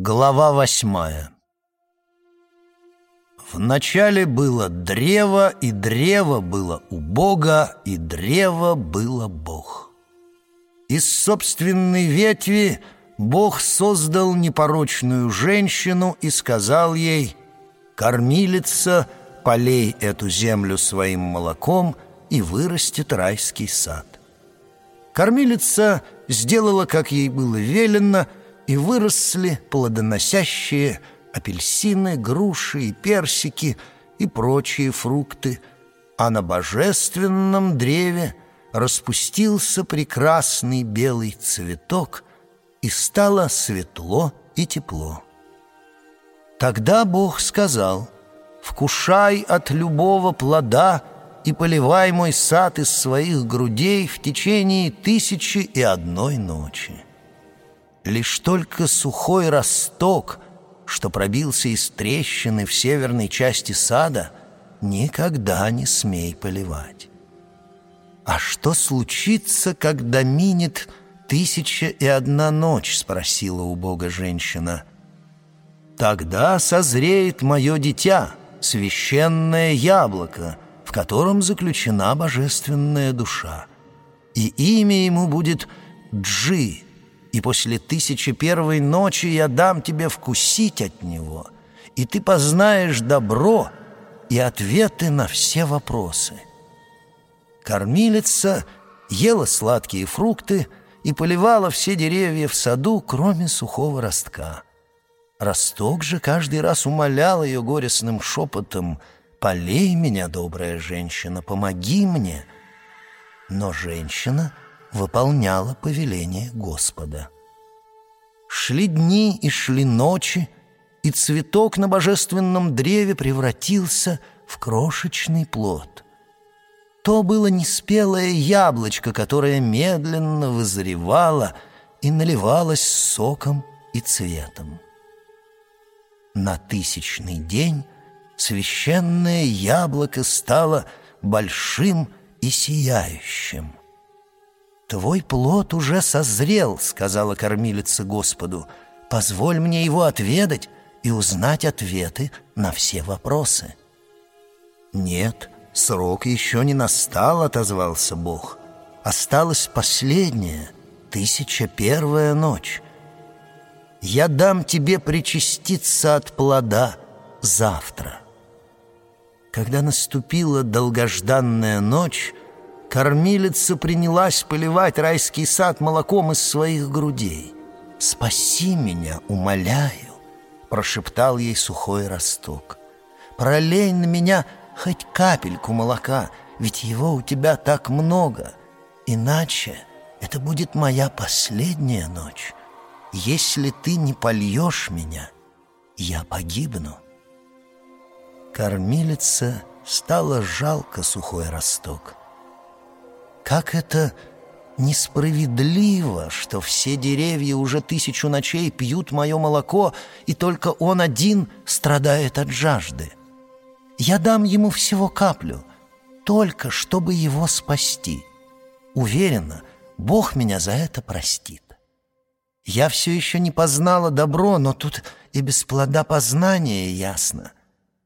Глава восьмая Вначале было древо, и древо было у Бога, и древо было Бог. Из собственной ветви Бог создал непорочную женщину и сказал ей «Кормилица, полей эту землю своим молоком, и вырастет райский сад». Кормилица сделала, как ей было велено, и выросли плодоносящие апельсины, груши и персики и прочие фрукты, а на божественном древе распустился прекрасный белый цветок, и стало светло и тепло. Тогда Бог сказал, «Вкушай от любого плода и поливай мой сад из своих грудей в течение тысячи и одной ночи». Лишь только сухой росток, что пробился из трещины в северной части сада, никогда не смей поливать. «А что случится, когда минет тысяча и одна ночь?» — спросила у Бога женщина. «Тогда созреет мое дитя, священное яблоко, в котором заключена божественная душа, и имя ему будет Джи» и после тысячи первой ночи я дам тебе вкусить от него, и ты познаешь добро и ответы на все вопросы. Кормилица ела сладкие фрукты и поливала все деревья в саду, кроме сухого ростка. Росток же каждый раз умолял ее горестным шепотом «Полей меня, добрая женщина, помоги мне!» Но женщина — выполняла повеление Господа. Шли дни и шли ночи, и цветок на божественном древе превратился в крошечный плод. То было неспелое яблочко, которое медленно вызревало и наливалось соком и цветом. На тысячный день священное яблоко стало большим и сияющим. «Твой плод уже созрел», — сказала кормилица Господу. «Позволь мне его отведать и узнать ответы на все вопросы». «Нет, срок еще не настал», — отозвался Бог. «Осталась последняя, тысяча первая ночь. Я дам тебе причаститься от плода завтра». Когда наступила долгожданная ночь, Кормилица принялась поливать райский сад молоком из своих грудей. «Спаси меня, умоляю!» — прошептал ей сухой росток. «Пролей на меня хоть капельку молока, ведь его у тебя так много. Иначе это будет моя последняя ночь. Если ты не польешь меня, я погибну». Кормилица стала жалко сухой росток. Как это несправедливо, что все деревья уже тысячу ночей пьют мое молоко, и только он один страдает от жажды. Я дам ему всего каплю, только чтобы его спасти. Уверена, Бог меня за это простит. Я все еще не познала добро, но тут и без плода познания ясно.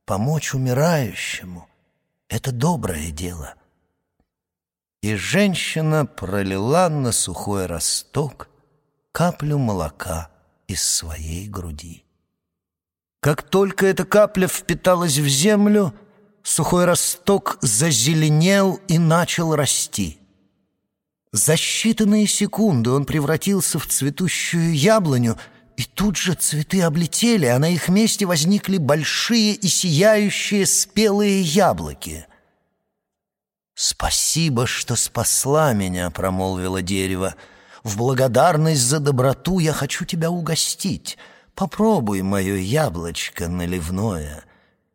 Помочь умирающему — это доброе дело — и женщина пролила на сухой росток каплю молока из своей груди. Как только эта капля впиталась в землю, сухой росток зазеленел и начал расти. За считанные секунды он превратился в цветущую яблоню, и тут же цветы облетели, а на их месте возникли большие и сияющие спелые яблоки — «Спасибо, что спасла меня», — промолвило дерево. «В благодарность за доброту я хочу тебя угостить. Попробуй мое яблочко наливное».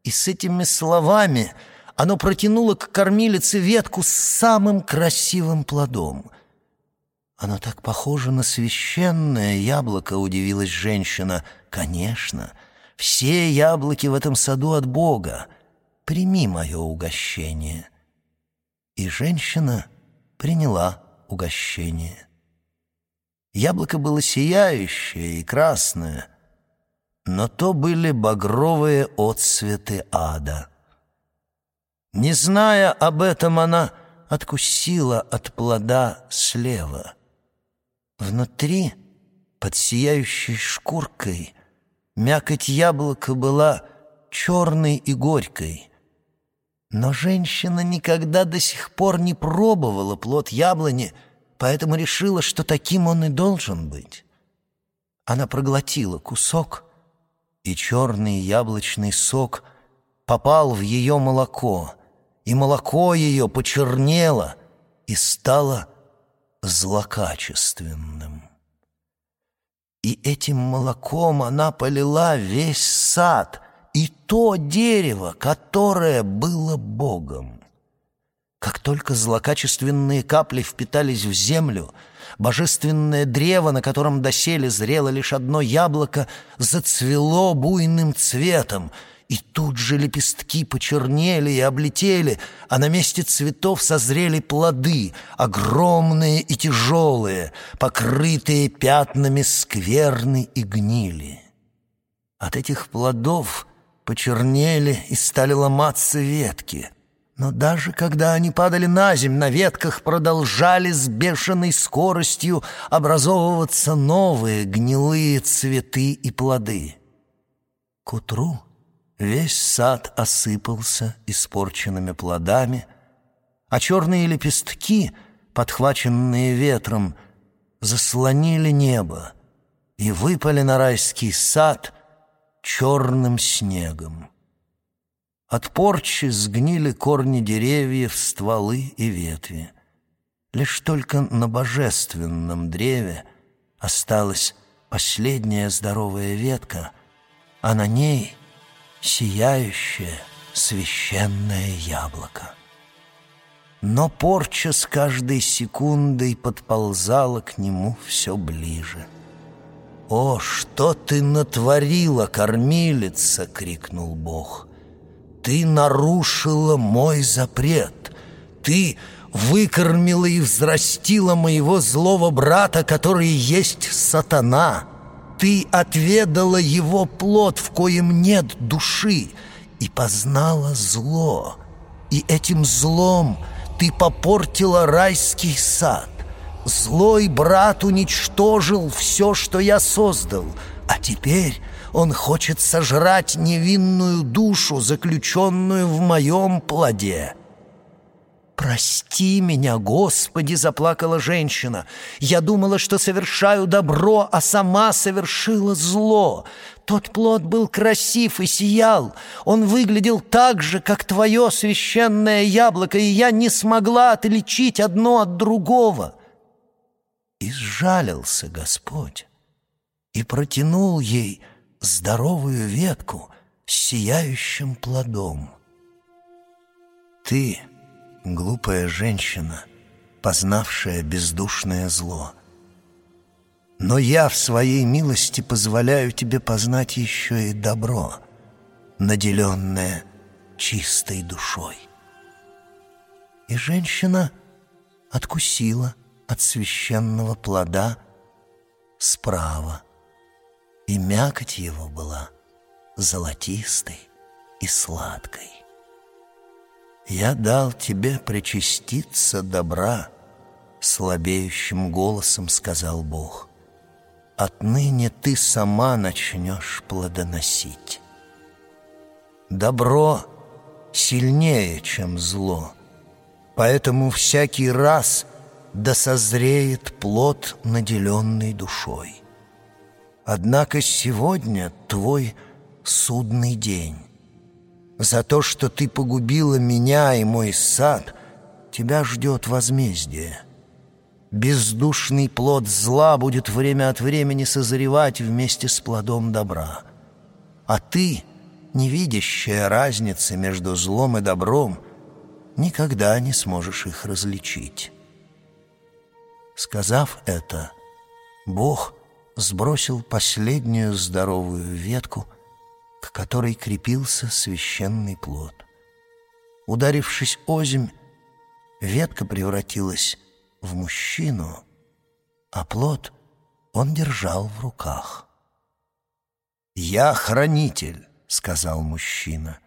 И с этими словами оно протянуло к кормилице ветку с самым красивым плодом. «Оно так похоже на священное яблоко», — удивилась женщина. «Конечно, все яблоки в этом саду от Бога. Прими мое угощение». И женщина приняла угощение. Яблоко было сияющее и красное, но то были багровые отсветы ада. Не зная об этом, она откусила от плода слева. Внутри, под сияющей шкуркой, мякоть яблока была черной и горькой. Но женщина никогда до сих пор не пробовала плод яблони, поэтому решила, что таким он и должен быть. Она проглотила кусок, и черный яблочный сок попал в ее молоко, и молоко ее почернело и стало злокачественным. И этим молоком она полила весь сад и то дерево, которое было Богом. Как только злокачественные капли впитались в землю, божественное древо, на котором доселе зрело лишь одно яблоко, зацвело буйным цветом, и тут же лепестки почернели и облетели, а на месте цветов созрели плоды, огромные и тяжелые, покрытые пятнами скверны и гнили. От этих плодов почернели и стали ломаться ветки. Но даже когда они падали на земь, на ветках продолжали с бешеной скоростью образовываться новые гнилые цветы и плоды. К утру весь сад осыпался испорченными плодами, а черные лепестки, подхваченные ветром, заслонили небо и выпали на райский сад черным снегом. От порчи сгнили корни деревьев, стволы и ветви. Лишь только на божественном древе осталась последняя здоровая ветка, а на ней сияющее священное яблоко. Но порча с каждой секундой подползала к нему все ближе. «О, что ты натворила, кормилица!» — крикнул Бог ты нарушила мой запрет. Ты выкормила и взрастила моего злого брата, который есть сатана. Ты отведала его плод, в коем нет души, и познала зло. И этим злом ты попортила райский сад. Злой брат уничтожил все, что я создал, а теперь он хочет сожрать невинную душу, заключенную в моем плоде. «Прости меня, Господи!» — заплакала женщина. «Я думала, что совершаю добро, а сама совершила зло. Тот плод был красив и сиял. Он выглядел так же, как твое священное яблоко, и я не смогла отличить одно от другого». Сжалился Господь и протянул ей — здоровую ветку с сияющим плодом. Ты, глупая женщина, познавшая бездушное зло, но я в своей милости позволяю тебе познать еще и добро, наделенное чистой душой. И женщина откусила от священного плода справа, и мякоть его была золотистой и сладкой. «Я дал тебе причаститься добра», — слабеющим голосом сказал Бог. «Отныне ты сама начнешь плодоносить. Добро сильнее, чем зло, поэтому всякий раз да созреет плод, наделенный душой». Однако сегодня твой судный день. За то, что ты погубила меня и мой сад, тебя ждет возмездие. Бездушный плод зла будет время от времени созревать вместе с плодом добра. А ты, не видящая разницы между злом и добром, никогда не сможешь их различить. Сказав это, Бог сбросил последнюю здоровую ветку, к которой крепился священный плод. Ударившись озимь, ветка превратилась в мужчину, а плод он держал в руках. «Я хранитель», — сказал мужчина.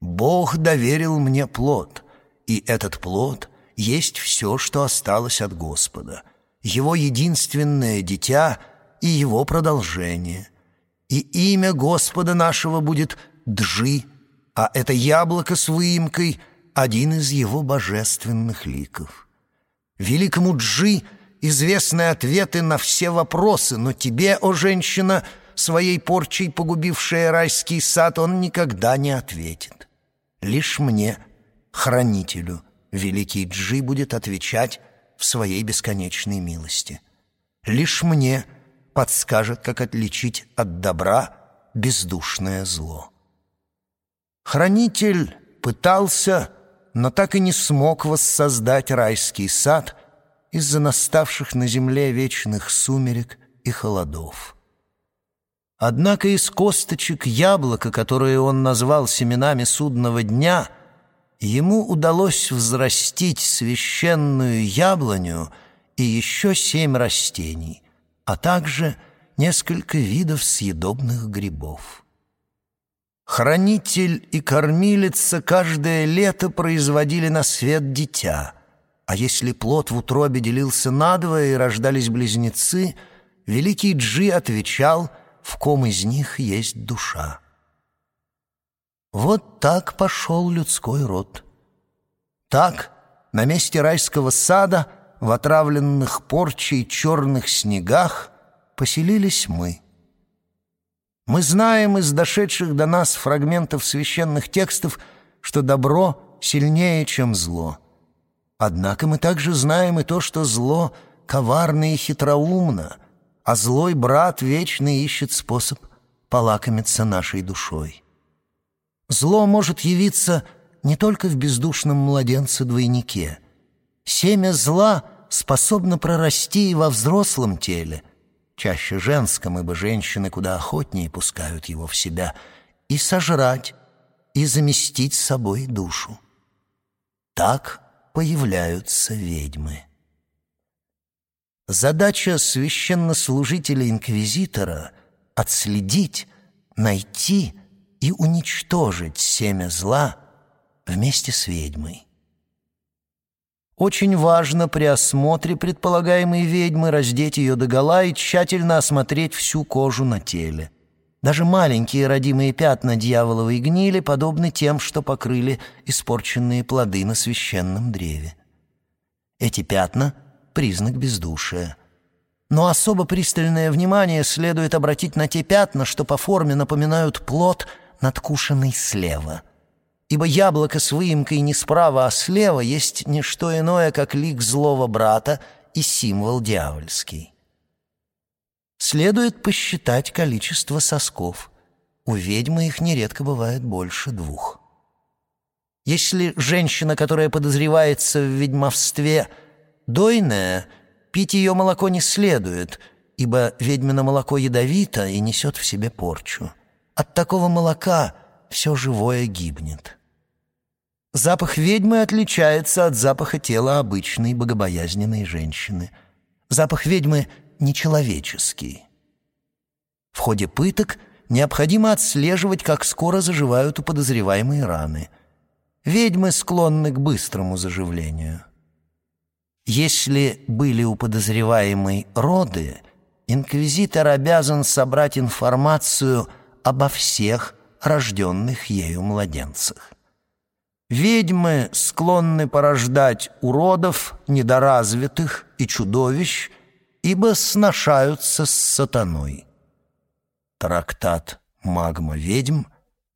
«Бог доверил мне плод, и этот плод есть все, что осталось от Господа, его единственное дитя и его продолжение. И имя Господа нашего будет Джи, а это яблоко с выемкой — один из его божественных ликов. Великому Джи известны ответы на все вопросы, но тебе, о женщина, — своей порчей погубившая райский сад, он никогда не ответит. Лишь мне, хранителю, великий Джи будет отвечать в своей бесконечной милости. Лишь мне подскажет, как отличить от добра бездушное зло. Хранитель пытался, но так и не смог воссоздать райский сад из-за наставших на земле вечных сумерек и холодов. Однако из косточек яблока, которые он назвал семенами судного дня, ему удалось взрастить священную яблоню и еще семь растений, а также несколько видов съедобных грибов. Хранитель и кормилица каждое лето производили на свет дитя, а если плод в утробе делился надвое и рождались близнецы, великий Джи отвечал — в ком из них есть душа. Вот так пошел людской род. Так, на месте райского сада, в отравленных порчей черных снегах, поселились мы. Мы знаем из дошедших до нас фрагментов священных текстов, что добро сильнее, чем зло. Однако мы также знаем и то, что зло коварно и хитроумно — а злой брат вечно ищет способ полакомиться нашей душой. Зло может явиться не только в бездушном младенце-двойнике. Семя зла способно прорасти и во взрослом теле, чаще женском, ибо женщины куда охотнее пускают его в себя, и сожрать, и заместить собой душу. Так появляются ведьмы. Задача священнослужителя-инквизитора — отследить, найти и уничтожить семя зла вместе с ведьмой. Очень важно при осмотре предполагаемой ведьмы раздеть ее догола и тщательно осмотреть всю кожу на теле. Даже маленькие родимые пятна дьяволовой гнили подобны тем, что покрыли испорченные плоды на священном древе. Эти пятна — признак бездушия. Но особо пристальное внимание следует обратить на те пятна, что по форме напоминают плод, надкушенный слева. Ибо яблоко с выемкой не справа, а слева есть не что иное, как лик злого брата и символ дьявольский. Следует посчитать количество сосков. У ведьмы их нередко бывает больше двух. Если женщина, которая подозревается в ведьмовстве – Дойная, пить ее молоко не следует, ибо ведьмино молоко ядовито и несет в себе порчу. От такого молока все живое гибнет. Запах ведьмы отличается от запаха тела обычной богобоязненной женщины. Запах ведьмы нечеловеческий. В ходе пыток необходимо отслеживать, как скоро заживают у подозреваемой раны. Ведьмы склонны к быстрому заживлению. Если были у подозреваемой роды, инквизитор обязан собрать информацию обо всех рожденных ею младенцах. Ведьмы склонны порождать уродов, недоразвитых и чудовищ, ибо сношаются с сатаной. Трактат «Магма ведьм»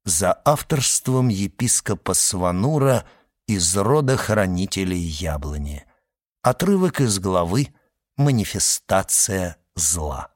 за авторством епископа Сванура из рода хранителей яблони – Отрывок из главы «Манифестация зла».